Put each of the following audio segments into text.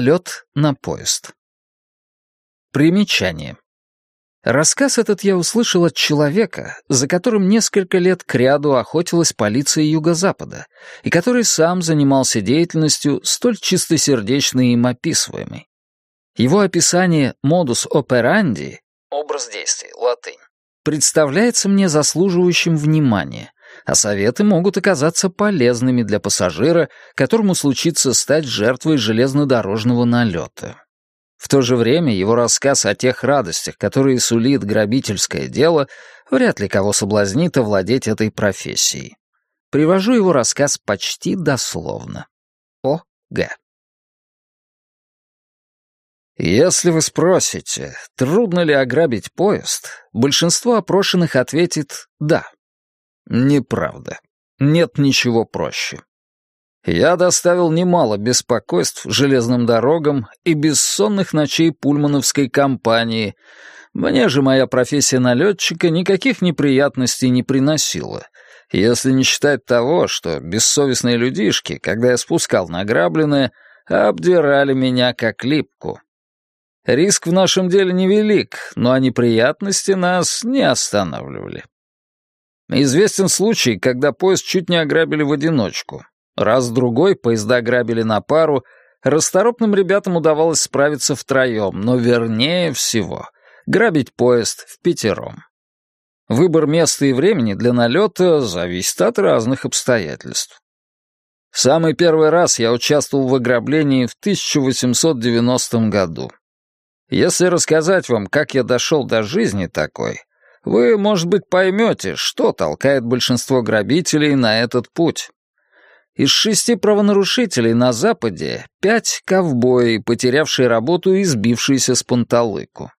Налет на поезд. Примечание. Рассказ этот я услышал от человека, за которым несколько лет кряду охотилась полиция Юго-Запада, и который сам занимался деятельностью столь чистосердечной и описываемой. Его описание «модус operandi» — образ действий, латынь — представляется мне заслуживающим внимания, а советы могут оказаться полезными для пассажира, которому случится стать жертвой железнодорожного налета. В то же время его рассказ о тех радостях, которые сулит грабительское дело, вряд ли кого соблазнит овладеть этой профессией. Привожу его рассказ почти дословно. О. Г. Если вы спросите, трудно ли ограбить поезд, большинство опрошенных ответит «да». Неправда. Нет ничего проще. Я доставил немало беспокойств железным дорогам и бессонных ночей пульмановской компании. Мне же моя профессия налетчика никаких неприятностей не приносила, если не считать того, что бессовестные людишки, когда я спускал награбленное, обдирали меня как липку. Риск в нашем деле невелик, но неприятности нас не останавливали. Известен случай, когда поезд чуть не ограбили в одиночку. Раз-другой поезда грабили на пару, расторопным ребятам удавалось справиться втроем, но вернее всего — грабить поезд в пятером. Выбор места и времени для налета зависит от разных обстоятельств. Самый первый раз я участвовал в ограблении в 1890 году. Если рассказать вам, как я дошел до жизни такой, вы, может быть, поймете, что толкает большинство грабителей на этот путь. Из шести правонарушителей на Западе пять — ковбои, потерявшие работу и сбившиеся с панталыку.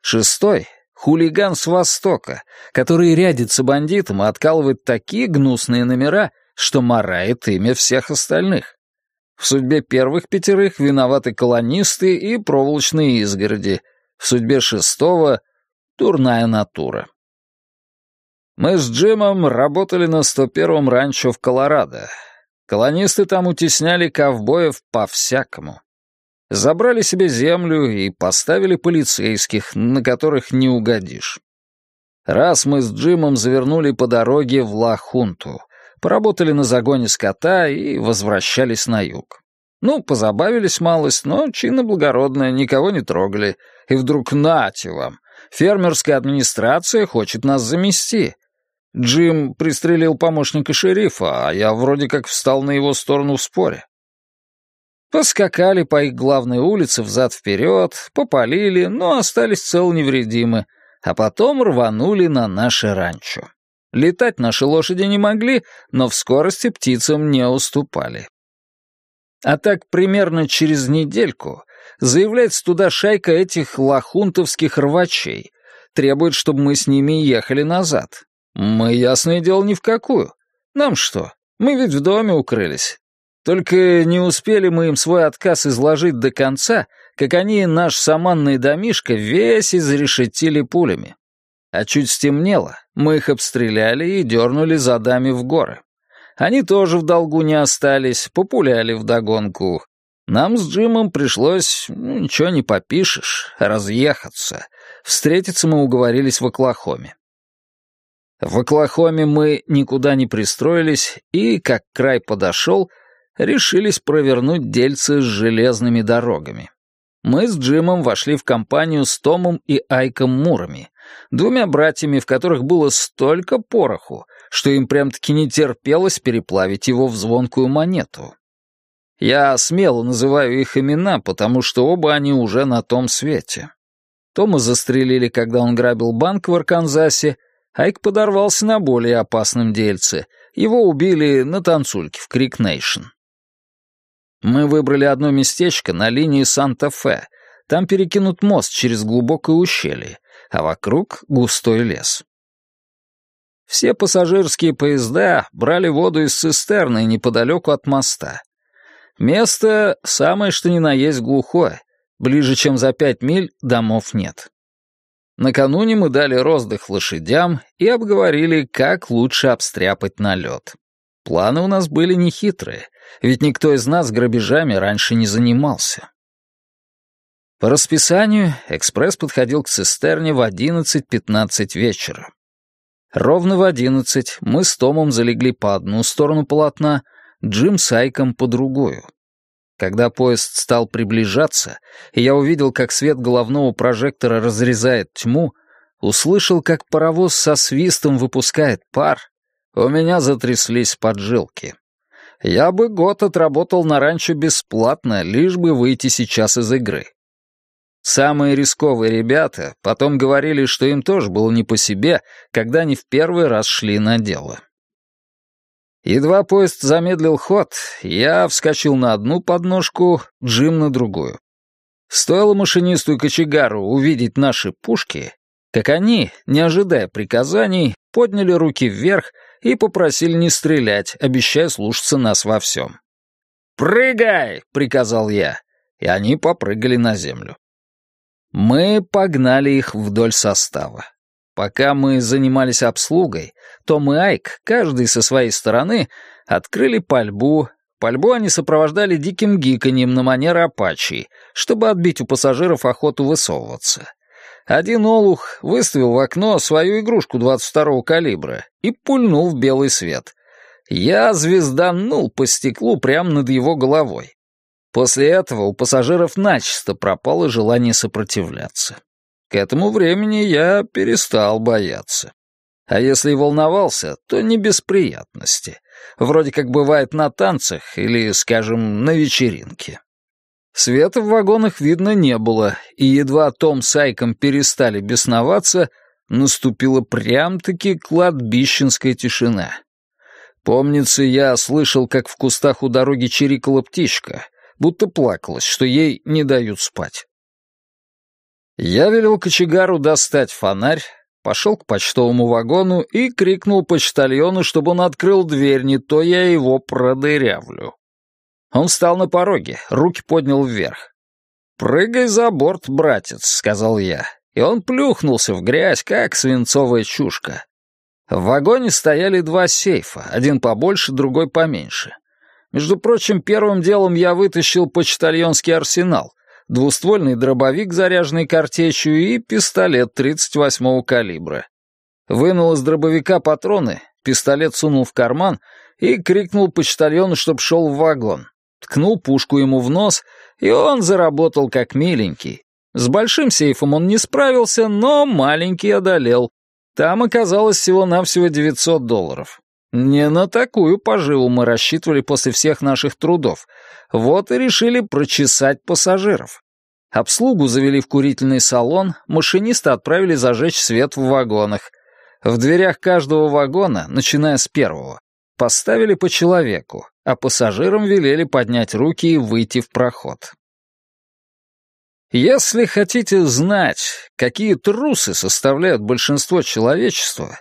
Шестой — хулиган с Востока, который рядится бандитам и откалывает такие гнусные номера, что марает имя всех остальных. В судьбе первых пятерых виноваты колонисты и проволочные изгороди, в судьбе шестого — дурная натура. Мы с Джимом работали на 101-м ранчо в Колорадо, Колонисты там утесняли ковбоев по-всякому. Забрали себе землю и поставили полицейских, на которых не угодишь. Раз мы с Джимом завернули по дороге в Лахунту, поработали на загоне скота и возвращались на юг. Ну, позабавились малость, но чинно благородно, никого не трогали. И вдруг нате вам, фермерская администрация хочет нас замести. Джим пристрелил помощника шерифа, а я вроде как встал на его сторону в споре. Поскакали по их главной улице взад-вперед, попалили, но остались цел невредимы, а потом рванули на наше ранчо. Летать наши лошади не могли, но в скорости птицам не уступали. А так примерно через недельку заявляется туда шайка этих лохунтовских рвачей, требует, чтобы мы с ними ехали назад. Мы, ясное дело, ни в какую. Нам что? Мы ведь в доме укрылись. Только не успели мы им свой отказ изложить до конца, как они наш саманный домишко весь изрешетили пулями. А чуть стемнело, мы их обстреляли и дернули задами в горы. Они тоже в долгу не остались, популяли вдогонку. Нам с Джимом пришлось, ну, ничего не попишешь, разъехаться. Встретиться мы уговорились в Оклахоме. В Оклахоме мы никуда не пристроились и, как край подошел, решились провернуть дельцы с железными дорогами. Мы с Джимом вошли в компанию с Томом и Айком Мурами, двумя братьями, в которых было столько пороху, что им прям-таки не терпелось переплавить его в звонкую монету. Я смело называю их имена, потому что оба они уже на том свете. Тома застрелили, когда он грабил банк в Арканзасе, Айк подорвался на более опасном дельце. Его убили на танцульке в Крик-Нейшн. Мы выбрали одно местечко на линии Санта-Фе. Там перекинут мост через глубокое ущелье, а вокруг густой лес. Все пассажирские поезда брали воду из цистерны неподалеку от моста. Место самое что ни на есть глухое. Ближе, чем за пять миль, домов нет. Накануне мы дали роздых лошадям и обговорили, как лучше обстряпать налет. Планы у нас были нехитрые, ведь никто из нас грабежами раньше не занимался. По расписанию экспресс подходил к цистерне в 11.15 вечера. Ровно в 11 мы с Томом залегли по одну сторону полотна, Джим с Айком по другую. Когда поезд стал приближаться, и я увидел, как свет головного прожектора разрезает тьму, услышал, как паровоз со свистом выпускает пар, у меня затряслись поджилки. Я бы год отработал на ранчо бесплатно, лишь бы выйти сейчас из игры. Самые рисковые ребята потом говорили, что им тоже было не по себе, когда они в первый раз шли на дело. Едва поезд замедлил ход, я вскочил на одну подножку, Джим на другую. Стоило машинисту и кочегару увидеть наши пушки, как они, не ожидая приказаний, подняли руки вверх и попросили не стрелять, обещая слушаться нас во всем. «Прыгай!» — приказал я, и они попрыгали на землю. Мы погнали их вдоль состава. Пока мы занимались обслугой, Том и Айк, каждый со своей стороны, открыли пальбу. Пальбу они сопровождали диким гиканьем на манер апачи, чтобы отбить у пассажиров охоту высовываться. Один олух выставил в окно свою игрушку 22-го калибра и пульнул в белый свет. Я звезданул по стеклу прямо над его головой. После этого у пассажиров начисто пропало желание сопротивляться. К этому времени я перестал бояться. А если и волновался, то не без приятности. Вроде как бывает на танцах или, скажем, на вечеринке. Света в вагонах видно не было, и едва Том с Айком перестали бесноваться, наступила прям-таки кладбищенская тишина. Помнится, я слышал, как в кустах у дороги чирикала птичка, будто плакалась, что ей не дают спать. Я велел кочегару достать фонарь, пошел к почтовому вагону и крикнул почтальону, чтобы он открыл дверь, не то я его продырявлю. Он встал на пороге, руки поднял вверх. «Прыгай за борт, братец», — сказал я, и он плюхнулся в грязь, как свинцовая чушка. В вагоне стояли два сейфа, один побольше, другой поменьше. Между прочим, первым делом я вытащил почтальонский арсенал, двуствольный дробовик, заряженный картечью, и пистолет 38-го калибра. Вынул из дробовика патроны, пистолет сунул в карман и крикнул почтальону, чтоб шел в вагон. Ткнул пушку ему в нос, и он заработал как миленький. С большим сейфом он не справился, но маленький одолел. Там оказалось всего-навсего 900 долларов. Не на такую поживу мы рассчитывали после всех наших трудов. Вот и решили прочесать пассажиров. Обслугу завели в курительный салон, машиниста отправили зажечь свет в вагонах. В дверях каждого вагона, начиная с первого, поставили по человеку, а пассажирам велели поднять руки и выйти в проход. Если хотите знать, какие трусы составляют большинство человечества,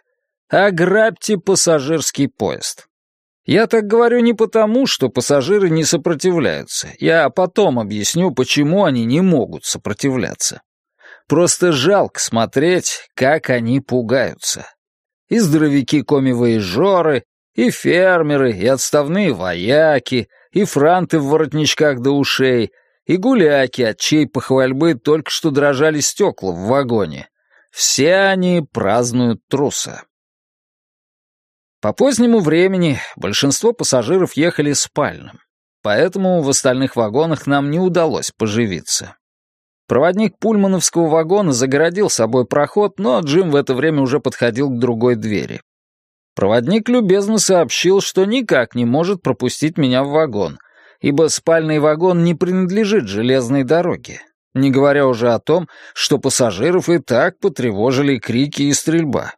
Ограбьте пассажирский поезд. Я так говорю не потому, что пассажиры не сопротивляются. Я потом объясню, почему они не могут сопротивляться. Просто жалко смотреть, как они пугаются. И здоровяки коми-воежоры, и фермеры, и отставные вояки, и франты в воротничках до ушей, и гуляки, от чьей похвальбы только что дрожали стекла в вагоне. Все они празднуют труса. По позднему времени большинство пассажиров ехали спальным, поэтому в остальных вагонах нам не удалось поживиться. Проводник пульмановского вагона загородил собой проход, но Джим в это время уже подходил к другой двери. Проводник любезно сообщил, что никак не может пропустить меня в вагон, ибо спальный вагон не принадлежит железной дороге, не говоря уже о том, что пассажиров и так потревожили крики и стрельба.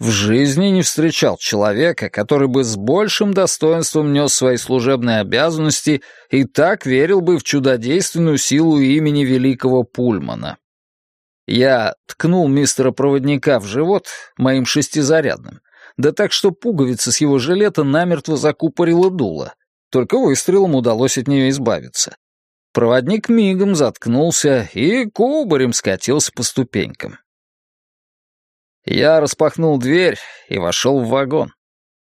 В жизни не встречал человека, который бы с большим достоинством нес свои служебные обязанности и так верил бы в чудодейственную силу имени великого Пульмана. Я ткнул мистера проводника в живот моим шестизарядным, да так, что пуговица с его жилета намертво закупорила дуло. Только выстрелом удалось от нее избавиться. Проводник мигом заткнулся и кубарем скатился по ступенькам. Я распахнул дверь и вошел в вагон.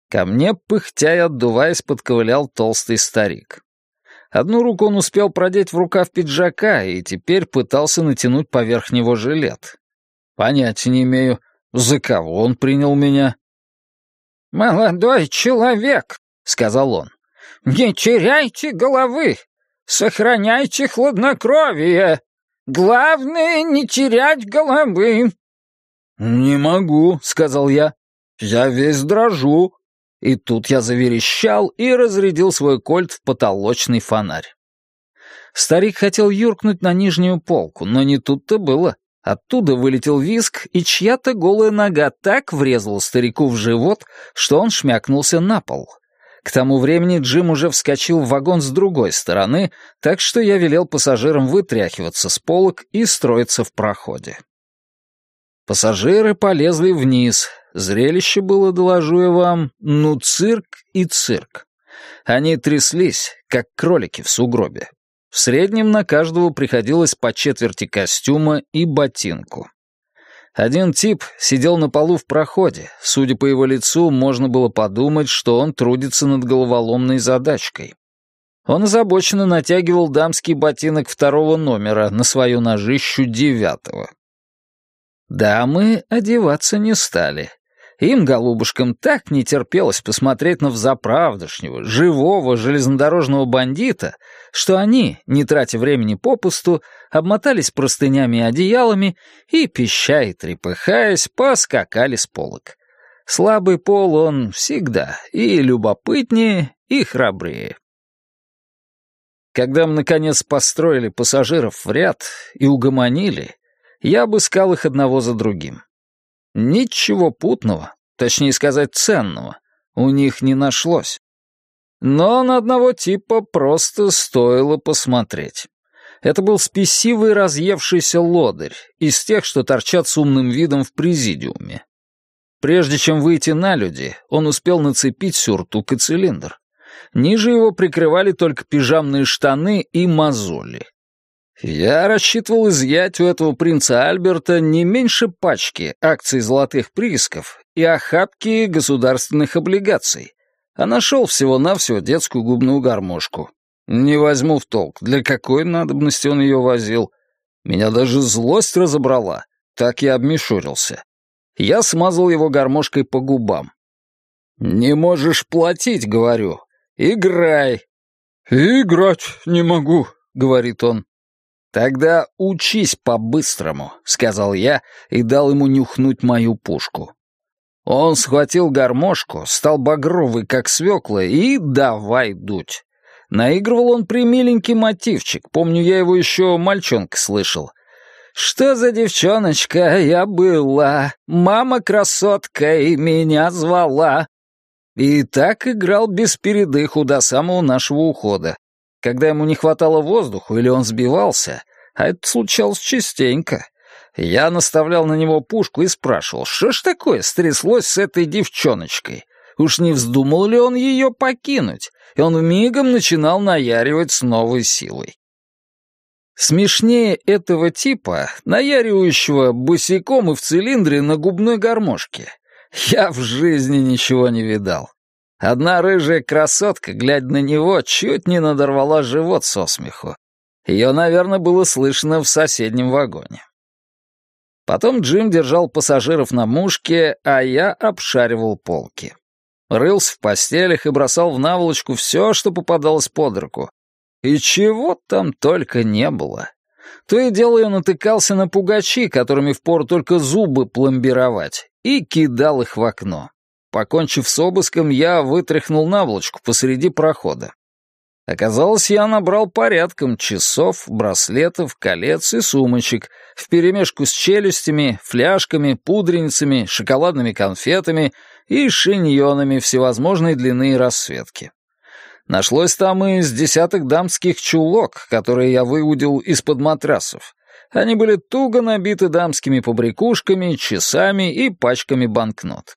Ко мне, пыхтя и отдуваясь, подковылял толстый старик. Одну руку он успел продеть в рукав пиджака и теперь пытался натянуть поверх него жилет. Понятия не имею, за кого он принял меня. «Молодой человек», — сказал он, — «не теряйте головы, сохраняйте хладнокровие. Главное — не терять головы». «Не могу», — сказал я. «Я весь дрожу». И тут я заверещал и разрядил свой кольт в потолочный фонарь. Старик хотел юркнуть на нижнюю полку, но не тут-то было. Оттуда вылетел виск, и чья-то голая нога так врезала старику в живот, что он шмякнулся на пол. К тому времени Джим уже вскочил в вагон с другой стороны, так что я велел пассажирам вытряхиваться с полок и строиться в проходе. Пассажиры полезли вниз. Зрелище было, доложу я вам, ну цирк и цирк. Они тряслись, как кролики в сугробе. В среднем на каждого приходилось по четверти костюма и ботинку. Один тип сидел на полу в проходе. Судя по его лицу, можно было подумать, что он трудится над головоломной задачкой. Он озабоченно натягивал дамский ботинок второго номера на свою ножищу девятого. Дамы одеваться не стали. Им, голубушкам, так не терпелось посмотреть на взаправдошнего, живого железнодорожного бандита, что они, не тратя времени попусту, обмотались простынями и одеялами и, пища и трепыхаясь, поскакали с полок. Слабый пол он всегда и любопытнее, и храбрее. Когда мы, наконец, построили пассажиров в ряд и угомонили, я обыскал их одного за другим. Ничего путного, точнее сказать, ценного, у них не нашлось. Но на одного типа просто стоило посмотреть. Это был спесивый разъевшийся лодырь, из тех, что торчат с умным видом в президиуме. Прежде чем выйти на люди, он успел нацепить сюртук и цилиндр. Ниже его прикрывали только пижамные штаны и мозоли. Я рассчитывал изъять у этого принца Альберта не меньше пачки акций золотых приисков и охапки государственных облигаций, а нашел всего-навсего детскую губную гармошку. Не возьму в толк, для какой надобности он ее возил. Меня даже злость разобрала, так я обмешурился. Я смазал его гармошкой по губам. «Не можешь платить», — говорю. «Играй». «Играть не могу», — говорит он. «Тогда учись по-быстрому», — сказал я и дал ему нюхнуть мою пушку. Он схватил гармошку, стал багровый, как свекла, и давай дуть. Наигрывал он примиленький мотивчик, помню, я его еще мальчонка слышал. «Что за девчоночка я была, мама красотка и меня звала». И так играл без передыху до самого нашего ухода. Когда ему не хватало воздуха или он сбивался, а это случалось частенько, я наставлял на него пушку и спрашивал, что ж такое стряслось с этой девчоночкой? Уж не вздумал ли он ее покинуть? И он мигом начинал наяривать с новой силой. Смешнее этого типа, наяривающего босиком и в цилиндре на губной гармошке, я в жизни ничего не видал. Одна рыжая красотка, глядя на него, чуть не надорвала живот со смеху. Ее, наверное, было слышно в соседнем вагоне. Потом Джим держал пассажиров на мушке, а я обшаривал полки. Рылся в постелях и бросал в наволочку все, что попадалось под руку. И чего там только не было. То и дело я натыкался на пугачи, которыми впору только зубы пломбировать, и кидал их в окно. Покончив с обыском, я вытряхнул наволочку посреди прохода. Оказалось, я набрал порядком часов, браслетов, колец и сумочек, вперемешку с челюстями, фляжками, пудреницами, шоколадными конфетами и шиньонами всевозможной длины и расцветки. Нашлось там и с десяток дамских чулок, которые я выудил из-под матрасов. Они были туго набиты дамскими побрякушками, часами и пачками банкнот.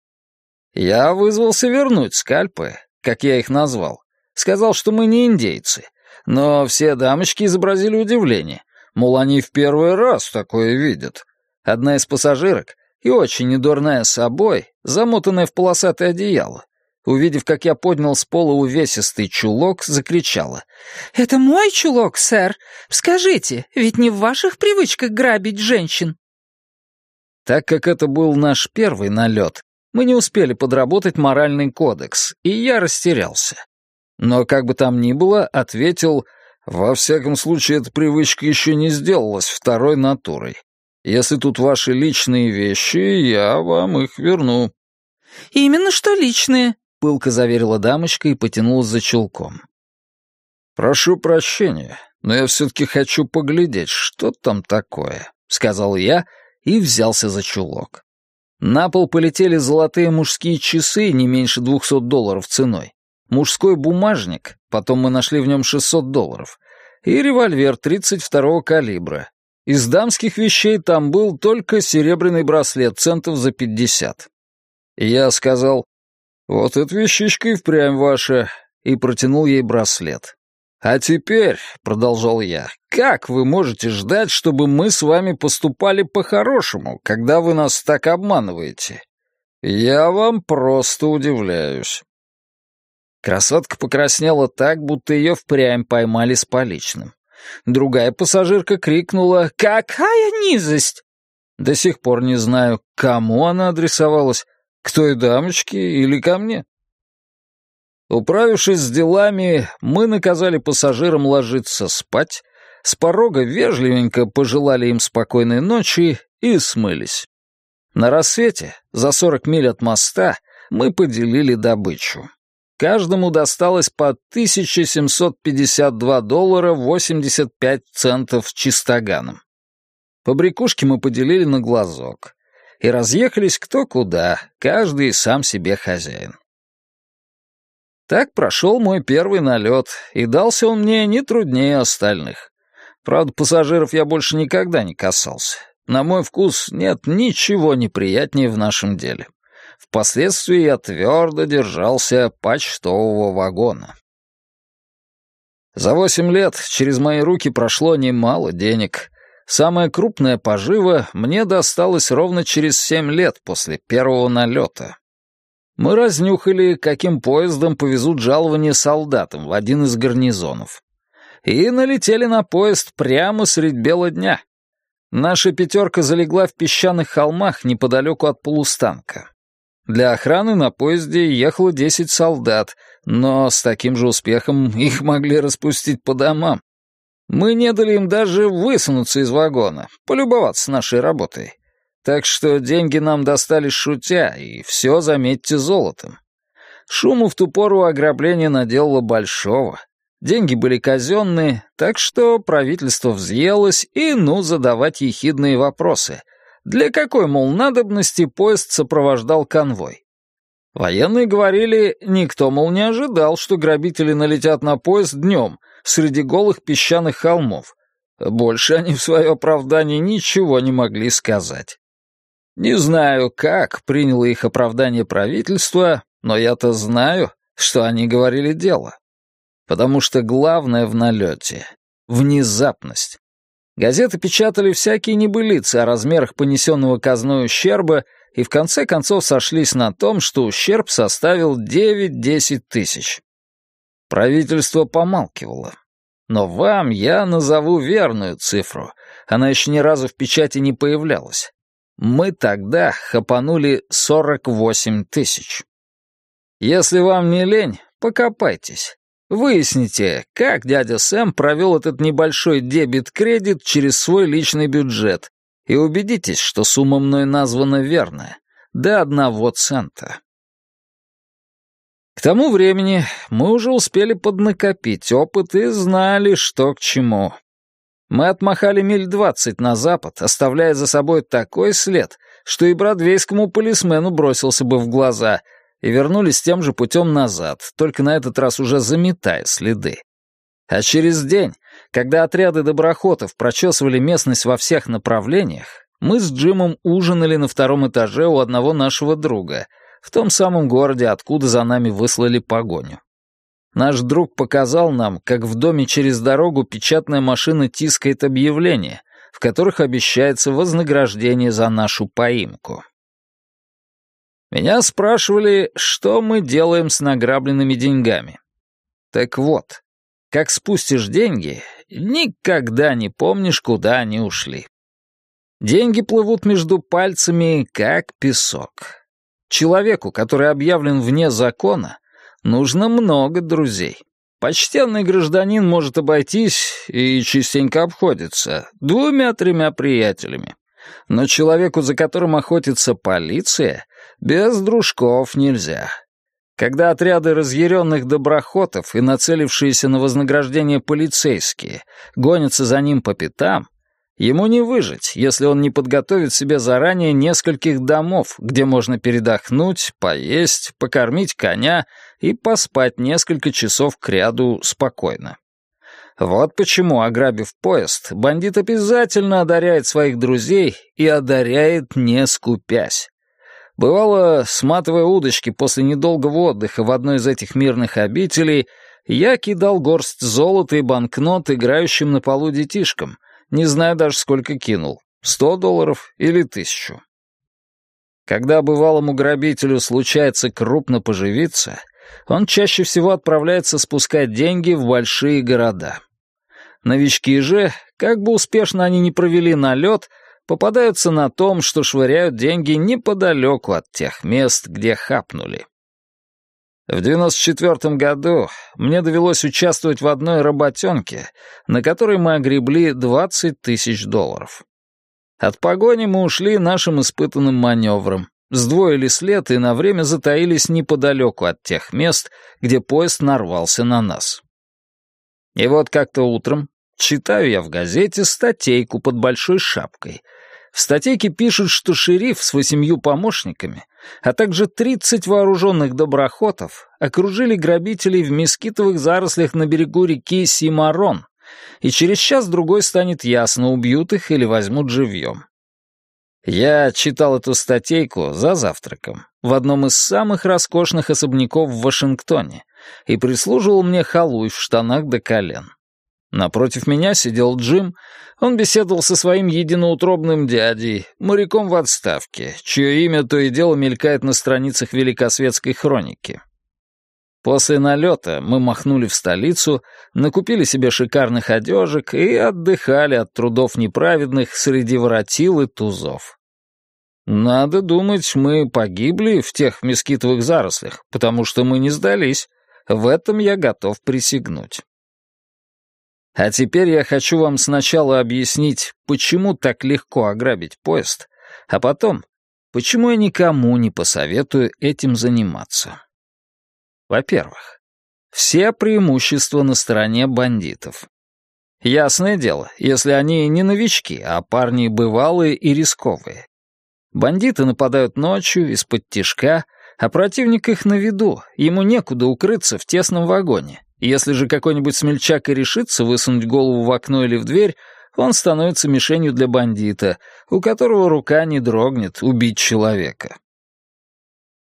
Я вызвался вернуть скальпы, как я их назвал. Сказал, что мы не индейцы. Но все дамочки изобразили удивление. Мол, они в первый раз такое видят. Одна из пассажирок, и очень недурная собой, замотанная в полосатое одеяло, Увидев, как я поднял с пола увесистый чулок, закричала. «Это мой чулок, сэр! Скажите, ведь не в ваших привычках грабить женщин?» Так как это был наш первый налет, мы не успели подработать моральный кодекс, и я растерялся. Но как бы там ни было, ответил, «Во всяком случае, эта привычка еще не сделалась второй натурой. Если тут ваши личные вещи, я вам их верну». «Именно что личные», — пылко заверила дамочка и потянулась за чулком. «Прошу прощения, но я все-таки хочу поглядеть, что там такое», — сказал я и взялся за чулок. На пол полетели золотые мужские часы не меньше двухсот долларов ценой, мужской бумажник, потом мы нашли в нем 600 долларов, и револьвер 32-го калибра. Из дамских вещей там был только серебряный браслет центов за 50. я сказал, «Вот эта вещичка и впрямь ваша», и протянул ей браслет. «А теперь», — продолжал я, — «как вы можете ждать, чтобы мы с вами поступали по-хорошему, когда вы нас так обманываете? Я вам просто удивляюсь». Красотка покраснела так, будто ее впрямь поймали с поличным. Другая пассажирка крикнула «Какая низость!» До сих пор не знаю, кому она адресовалась, к той дамочке или ко мне. Управившись с делами, мы наказали пассажирам ложиться спать, с порога вежливенько пожелали им спокойной ночи и смылись. На рассвете, за 40 миль от моста, мы поделили добычу. Каждому досталось по 1752 доллара 85 центов чистоганом. Побрякушки мы поделили на глазок. И разъехались кто куда, каждый сам себе хозяин. Так прошел мой первый налет, и дался он мне не труднее остальных. Правда, пассажиров я больше никогда не касался. На мой вкус нет ничего неприятнее в нашем деле. Впоследствии я твердо держался почтового вагона. За восемь лет через мои руки прошло немало денег. Самая крупная пожива мне досталась ровно через семь лет после первого налета. Мы разнюхали, каким поездом повезут жалование солдатам в один из гарнизонов. И налетели на поезд прямо средь бела дня. Наша пятерка залегла в песчаных холмах неподалеку от полустанка. Для охраны на поезде ехало десять солдат, но с таким же успехом их могли распустить по домам. Мы не дали им даже высунуться из вагона, полюбоваться нашей работой. Так что деньги нам достались шутя, и все, заметьте, золотом. Шуму в ту пору ограбление наделало большого. Деньги были казенные, так что правительство взъелось, и ну задавать ехидные вопросы. Для какой, мол, надобности поезд сопровождал конвой? Военные говорили, никто, мол, не ожидал, что грабители налетят на поезд днем, среди голых песчаных холмов. Больше они в свое оправдание ничего не могли сказать. Не знаю, как приняло их оправдание правительство, но я-то знаю, что они говорили дело. Потому что главное в налете — внезапность. Газеты печатали всякие небылицы о размерах понесенного казной ущерба и в конце концов сошлись на том, что ущерб составил 9-10 тысяч. Правительство помалкивало. Но вам я назову верную цифру. Она еще ни разу в печати не появлялась. Мы тогда хапанули 48 тысяч. Если вам не лень, покопайтесь. Выясните, как дядя Сэм провел этот небольшой дебет-кредит через свой личный бюджет, и убедитесь, что сумма мной названа верная, до одного цента. К тому времени мы уже успели поднакопить опыт и знали, что к чему. Мы отмахали миль двадцать на запад, оставляя за собой такой след, что и бродвейскому полисмену бросился бы в глаза — и вернулись тем же путем назад, только на этот раз уже заметая следы. А через день, когда отряды доброхотов прочесывали местность во всех направлениях, мы с Джимом ужинали на втором этаже у одного нашего друга, в том самом городе, откуда за нами выслали погоню. Наш друг показал нам, как в доме через дорогу печатная машина тискает объявления, в которых обещается вознаграждение за нашу поимку. Меня спрашивали, что мы делаем с награбленными деньгами. Так вот, как спустишь деньги, никогда не помнишь, куда они ушли. Деньги плывут между пальцами, как песок. Человеку, который объявлен вне закона, нужно много друзей. Почтенный гражданин может обойтись, и частенько обходится, двумя-тремя приятелями. Но человеку, за которым охотится полиция, без дружков нельзя. Когда отряды разъяренных доброхотов и нацелившиеся на вознаграждение полицейские гонятся за ним по пятам, ему не выжить, если он не подготовит себе заранее нескольких домов, где можно передохнуть, поесть, покормить коня и поспать несколько часов кряду спокойно. Вот почему, ограбив поезд, бандит обязательно одаряет своих друзей и одаряет не скупясь. Бывало, сматывая удочки после недолгого отдыха в одной из этих мирных обителей, я кидал горсть золота и банкнот играющим на полу детишкам, не зная даже, сколько кинул — сто долларов или тысячу. Когда бывалому грабителю случается крупно поживиться, он чаще всего отправляется спускать деньги в большие города. Новички же, как бы успешно они ни провели налет, попадаются на том, что швыряют деньги неподалеку от тех мест, где хапнули. В 94 году мне довелось участвовать в одной работенке, на которой мы огребли 20 тысяч долларов. От погони мы ушли нашим испытанным маневром, сдвоили след и на время затаились неподалеку от тех мест, где поезд нарвался на нас. И вот как-то утром читаю я в газете статейку под большой шапкой. В статейке пишут, что шериф с восемью помощниками, а также 30 вооруженных доброхотов окружили грабителей в мескитовых зарослях на берегу реки Симарон, и через час-другой станет ясно, убьют их или возьмут живьем. Я читал эту статейку за завтраком в одном из самых роскошных особняков в Вашингтоне и прислуживал мне халуй в штанах до колен. Напротив меня сидел Джим, он беседовал со своим единоутробным дядей, моряком в отставке, чье имя то и дело мелькает на страницах Великосветской хроники. После налета мы махнули в столицу, накупили себе шикарных одежек и отдыхали от трудов неправедных среди воротил и тузов. Надо думать, мы погибли в тех мескитовых зарослях, потому что мы не сдались. В этом я готов присягнуть. А теперь я хочу вам сначала объяснить, почему так легко ограбить поезд, а потом, почему я никому не посоветую этим заниматься. Во-первых, все преимущества на стороне бандитов. Ясное дело, если они не новички, а парни бывалые и рисковые. Бандиты нападают ночью, из-под тишка, а противник их на виду, ему некуда укрыться в тесном вагоне. Если же какой-нибудь смельчак и решится высунуть голову в окно или в дверь, он становится мишенью для бандита, у которого рука не дрогнет убить человека.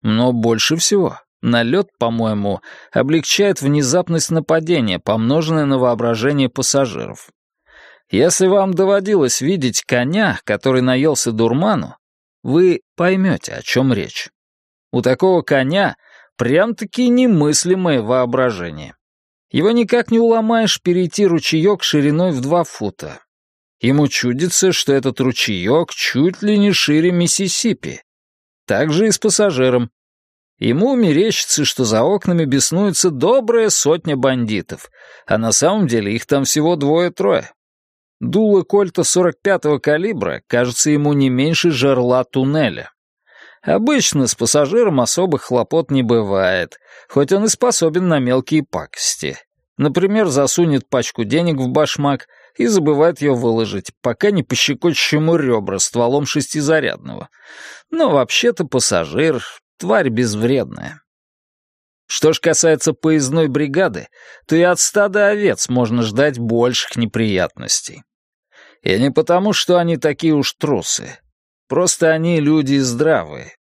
Но больше всего Налет, по-моему, облегчает внезапность нападения, помноженное на воображение пассажиров. Если вам доводилось видеть коня, который наелся дурману, вы поймете, о чем речь. У такого коня прям-таки немыслимое воображение. Его никак не уломаешь перейти ручеек шириной в два фута. Ему чудится, что этот ручеек чуть ли не шире Миссисипи. Так же и с пассажиром. Ему мерещится, что за окнами беснуется добрая сотня бандитов, а на самом деле их там всего двое-трое. Дуло кольта 45-го калибра кажется ему не меньше жерла туннеля. Обычно с пассажиром особых хлопот не бывает, хоть он и способен на мелкие пакости. Например, засунет пачку денег в башмак и забывает ее выложить, пока не пощекочешь ему ребра стволом шестизарядного. Но вообще-то пассажир Тварь безвредная. Что ж касается поездной бригады, то и от стада овец можно ждать больших неприятностей. И не потому, что они такие уж трусы. Просто они люди здравые.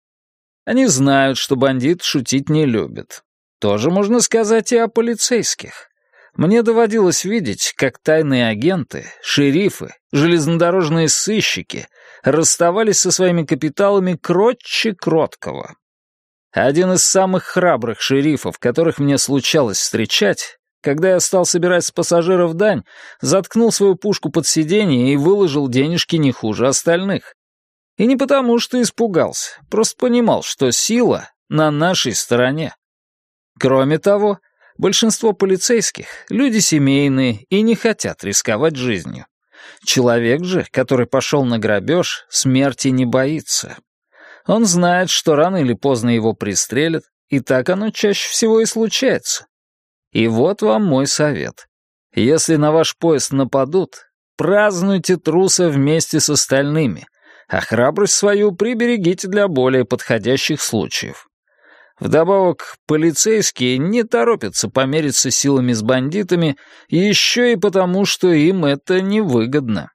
Они знают, что бандит шутить не любит. Тоже можно сказать и о полицейских. Мне доводилось видеть, как тайные агенты, шерифы, железнодорожные сыщики расставались со своими капиталами кротче кроткого. Один из самых храбрых шерифов, которых мне случалось встречать, когда я стал собирать с пассажиров дань, заткнул свою пушку под сиденье и выложил денежки не хуже остальных. И не потому, что испугался, просто понимал, что сила на нашей стороне. Кроме того, большинство полицейских — люди семейные и не хотят рисковать жизнью. Человек же, который пошел на грабеж, смерти не боится. Он знает, что рано или поздно его пристрелят, и так оно чаще всего и случается. И вот вам мой совет. Если на ваш поезд нападут, празднуйте труса вместе с остальными, а храбрость свою приберегите для более подходящих случаев. Вдобавок, полицейские не торопятся помериться силами с бандитами еще и потому, что им это невыгодно.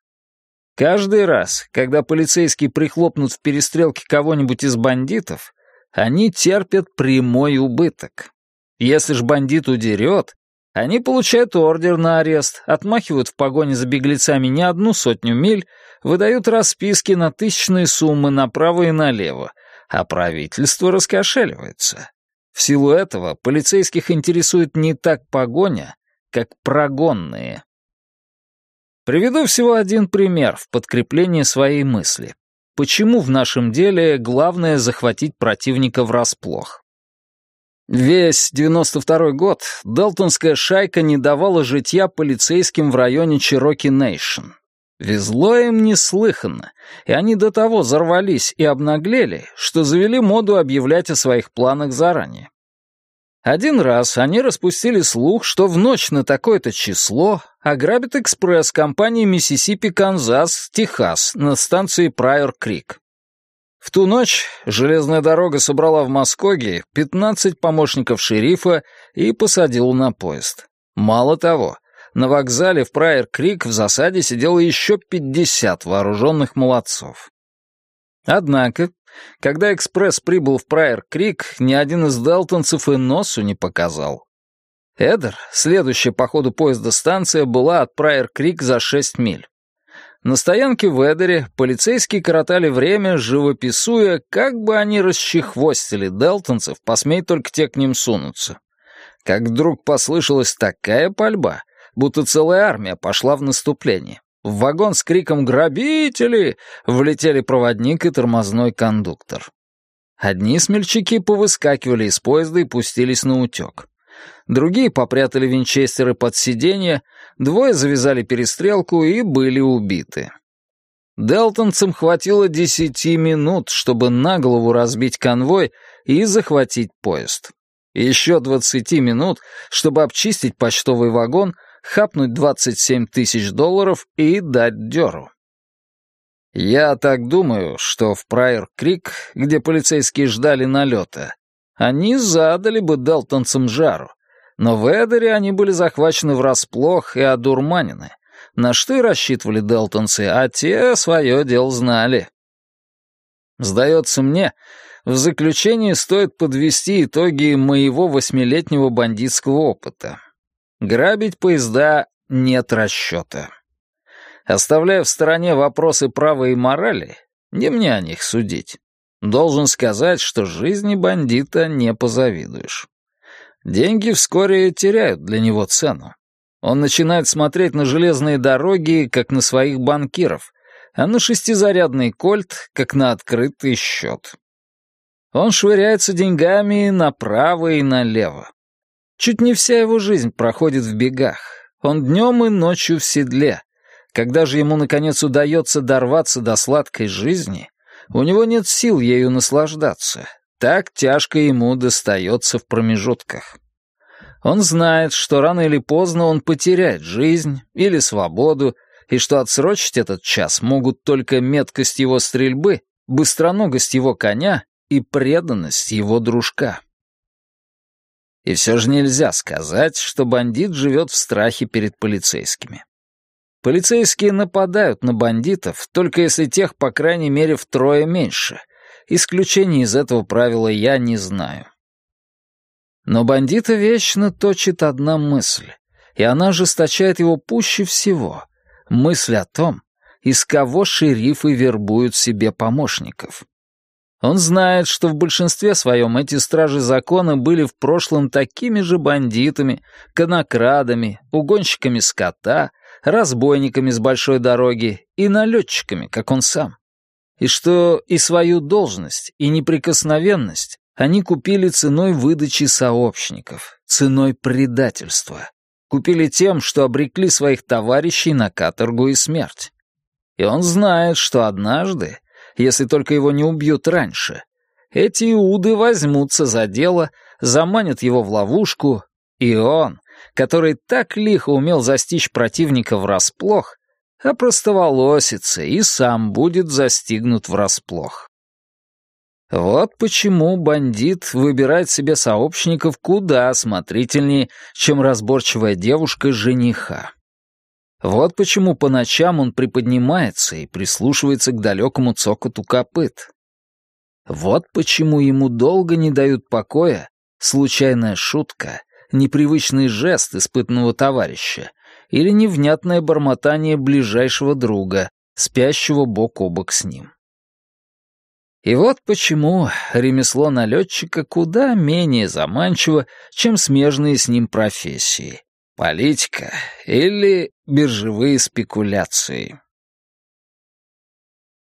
Каждый раз, когда полицейские прихлопнут в перестрелке кого-нибудь из бандитов, они терпят прямой убыток. Если ж бандит удерет, они получают ордер на арест, отмахивают в погоне за беглецами не одну сотню миль, выдают расписки на тысячные суммы направо и налево, а правительство раскошеливается. В силу этого полицейских интересует не так погоня, как прогонные. Приведу всего один пример в подкрепление своей мысли. Почему в нашем деле главное захватить противника врасплох? Весь 92-й год Делтонская шайка не давала житья полицейским в районе Чироки-Нейшн. Везло им неслыханно, и они до того зарвались и обнаглели, что завели моду объявлять о своих планах заранее. Один раз они распустили слух, что в ночь на такое-то число ограбят экспресс компании «Миссисипи-Канзас», Техас, на станции Прайор-Крик. В ту ночь железная дорога собрала в Москоге 15 помощников шерифа и посадила на поезд. Мало того, на вокзале в Прайер-Крик в засаде сидело еще 50 вооруженных молодцов. Однако, когда экспресс прибыл в Прайер-Крик, ни один из далтонцев и носу не показал. Эдер, следующая по ходу поезда станция, была от Прайер-Крик за 6 миль. На стоянке в Эдере полицейские коротали время, живописуя, как бы они расчехвостили делтонцев, посмей только те к ним сунуться. Как вдруг послышалась такая пальба, будто целая армия пошла в наступление. В вагон с криком «Грабители!» влетели проводник и тормозной кондуктор. Одни смельчаки повыскакивали из поезда и пустились на утек. Другие попрятали винчестеры под сиденье, двое завязали перестрелку и были убиты. Делтонцам хватило десяти минут, чтобы на голову разбить конвой и захватить поезд. Еще двадцати минут, чтобы обчистить почтовый вагон, хапнуть 27 тысяч долларов и дать дёру. Я так думаю, что в Прайер-Крик, где полицейские ждали налета, они задали бы Делтонцам жару, но в Эдере они были захвачены врасплох и одурманены, на что и рассчитывали Делтонцы, а те свое дело знали. Сдается мне, в заключении стоит подвести итоги моего восьмилетнего бандитского опыта. Грабить поезда нет расчета. Оставляя в стороне вопросы права и морали, не мне о них судить. Должен сказать, что жизни бандита не позавидуешь. Деньги вскоре теряют для него цену. Он начинает смотреть на железные дороги, как на своих банкиров, а на шестизарядный кольт, как на открытый счет. Он швыряется деньгами направо и налево. Чуть не вся его жизнь проходит в бегах. Он днем и ночью в седле. Когда же ему, наконец, удается дорваться до сладкой жизни, у него нет сил ею наслаждаться. Так тяжко ему достается в промежутках. Он знает, что рано или поздно он потеряет жизнь или свободу, и что отсрочить этот час могут только меткость его стрельбы, быстроногость его коня и преданность его дружка. И все же нельзя сказать, что бандит живет в страхе перед полицейскими. Полицейские нападают на бандитов, только если тех, по крайней мере, втрое меньше — Исключений из этого правила я не знаю. Но бандита вечно точит одна мысль, и она ожесточает его пуще всего. Мысль о том, из кого шерифы вербуют себе помощников. Он знает, что в большинстве своем эти стражи закона были в прошлом такими же бандитами, конокрадами, угонщиками скота, разбойниками с большой дороги и налетчиками, как он сам. И что и свою должность, и неприкосновенность они купили ценой выдачи сообщников, ценой предательства. Купили тем, что обрекли своих товарищей на каторгу и смерть. И он знает, что однажды, если только его не убьют раньше, эти иуды возьмутся за дело, заманят его в ловушку, и он, который так лихо умел застичь противника врасплох, опростоволосится и сам будет застигнут врасплох. Вот почему бандит выбирает себе сообщников куда осмотрительнее, чем разборчивая девушка жениха. Вот почему по ночам он приподнимается и прислушивается к далекому цокоту копыт. Вот почему ему долго не дают покоя случайная шутка, непривычный жест испытанного товарища или невнятное бормотание ближайшего друга, спящего бок о бок с ним. И вот почему ремесло налетчика куда менее заманчиво, чем смежные с ним профессии — политика или биржевые спекуляции.